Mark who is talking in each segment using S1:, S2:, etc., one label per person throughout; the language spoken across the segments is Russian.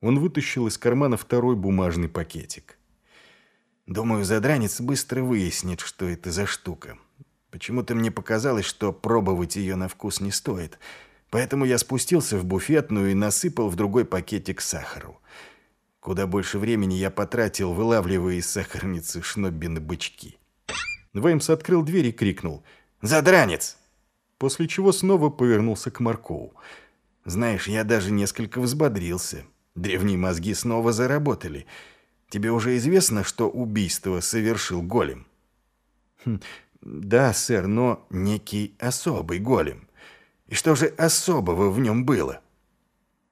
S1: Он вытащил из кармана второй бумажный пакетик.
S2: Думаю, задранец быстро выяснит, что это за штука. Почему-то мне показалось, что пробовать ее на вкус не стоит. Поэтому я спустился в буфетную и насыпал в другой пакетик сахару. Куда больше времени я потратил, вылавливая из сахарницы шноббины бычки.
S1: Веймс открыл дверь и крикнул
S2: «Задранец!»
S1: После чего снова повернулся к Маркову.
S2: «Знаешь, я даже несколько взбодрился. Древние мозги снова заработали». Тебе уже известно, что убийство совершил голем?
S1: Хм, да, сэр, но
S2: некий особый голем. И что же особого в нем было?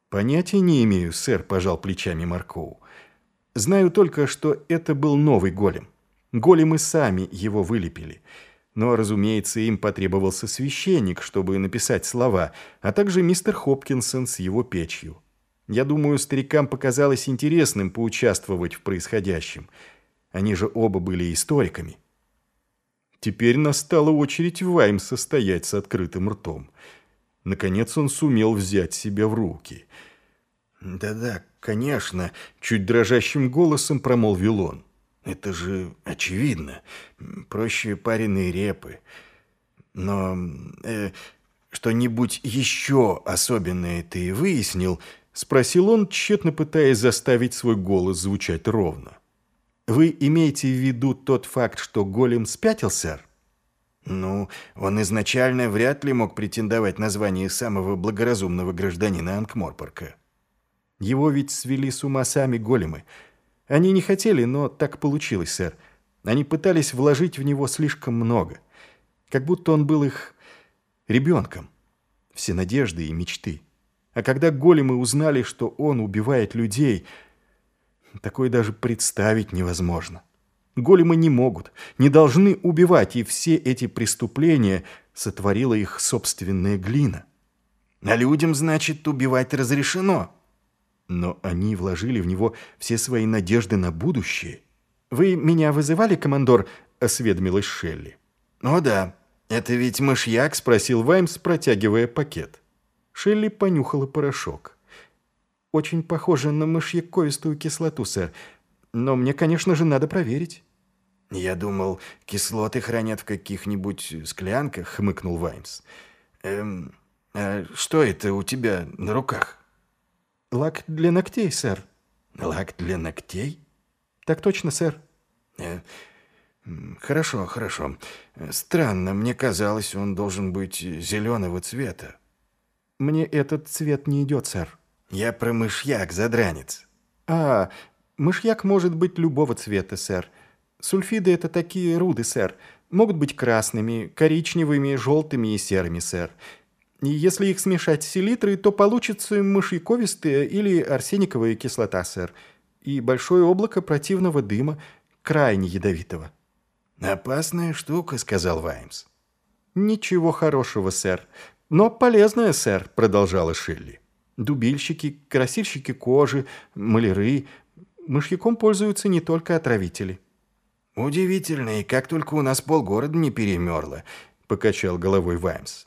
S1: Понятия не имею, сэр, пожал плечами Маркоу. Знаю только, что это был новый голем. Големы сами его вылепили. Но, разумеется, им потребовался священник, чтобы написать слова, а также мистер Хопкинсон с его печью. Я думаю, старикам показалось интересным поучаствовать в происходящем. Они же оба были историками. Теперь настала очередь Ваймса стоять с открытым ртом. Наконец он сумел взять себя в руки.
S2: «Да-да, конечно», — чуть дрожащим голосом промолвил он. «Это же очевидно. Проще пареные репы. Но э, что-нибудь еще особенное ты выяснил?»
S1: Спросил он, тщетно пытаясь заставить свой голос звучать ровно. «Вы имеете в виду тот факт, что голем спятил, сэр?»
S2: «Ну, он изначально вряд ли мог претендовать на звание самого благоразумного гражданина Анкморпорка».
S1: «Его ведь свели с ума сами големы. Они не хотели, но так получилось, сэр. Они пытались вложить в него слишком много. Как будто он был их ребенком. Все надежды и мечты». А когда големы узнали, что он убивает людей, такое даже представить невозможно. Големы не могут, не должны убивать, и все эти преступления сотворила их собственная глина.
S2: А людям, значит, убивать разрешено.
S1: Но они вложили в него все свои надежды на будущее. «Вы меня вызывали, командор?» — осведомилась Шелли.
S2: «О да, это ведь мышьяк?» — спросил Ваймс, протягивая пакет.
S1: Шелли понюхала порошок. «Очень похоже на мышьяковистую кислоту, сэр. Но мне, конечно же, надо проверить».
S2: «Я думал, кислоты хранят в каких-нибудь склянках», — хмыкнул Ваймс. «Эм, а что это у тебя на руках?»
S1: «Лак для ногтей, сэр».
S2: «Лак для ногтей?»
S1: «Так точно, сэр».
S2: Э, «Хорошо, хорошо. Странно, мне казалось, он должен быть зеленого цвета».
S1: Мне этот цвет не идет, сэр».
S2: «Я про мышьяк, задранец».
S1: «А, мышьяк может быть любого цвета, сэр. Сульфиды — это такие руды, сэр. Могут быть красными, коричневыми, желтыми и серыми, сэр. И если их смешать с селитрой, то получится мышьяковистая или арсениковая кислота, сэр. И большое облако противного дыма, крайне ядовитого».
S2: «Опасная штука», — сказал Ваймс.
S1: «Ничего хорошего, сэр. «Но полезная, сэр», — продолжала Шелли. «Дубильщики, красильщики кожи, маляры. Мышьяком пользуются не только отравители».
S2: «Удивительно, и как только у нас полгорода не перемерло», — покачал головой Ваймс.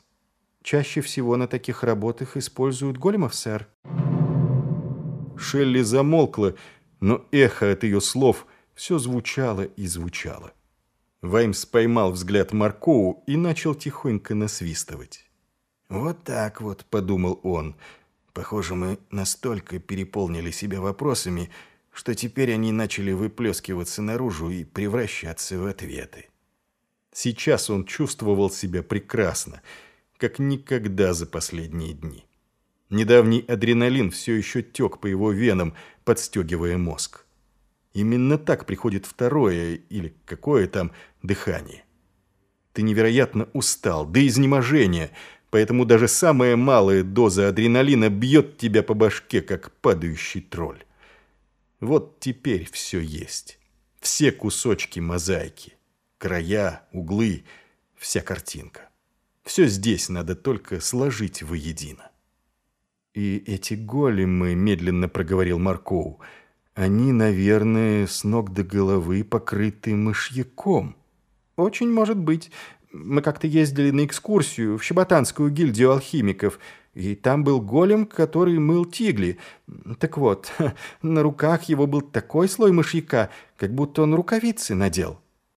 S1: «Чаще всего на таких работах используют големов, сэр». Шелли замолкла, но эхо от ее слов все звучало и звучало. Ваймс поймал взгляд Маркоу и начал тихонько насвистывать.
S2: «Вот так вот», — подумал он. «Похоже, мы настолько переполнили себя вопросами, что теперь они начали выплескиваться наружу и превращаться в ответы».
S1: Сейчас он чувствовал себя прекрасно, как никогда за последние дни. Недавний адреналин все еще тек по его венам, подстегивая мозг. Именно так приходит второе или какое там дыхание. Ты невероятно устал, до изнеможения – поэтому даже самая малая доза адреналина бьет тебя по башке, как падающий тролль. Вот теперь все есть. Все кусочки мозаики, края, углы, вся картинка. Все здесь надо только сложить воедино. И эти големы, медленно проговорил Маркоу, они, наверное, с ног до головы покрыты мышьяком. Очень может быть. Мы как-то ездили на экскурсию в Щеботанскую гильдию алхимиков.
S3: и там был голем, который мыл тигли. Так вот, на руках его был такой слой мышьяка, как будто он рукавицы надел.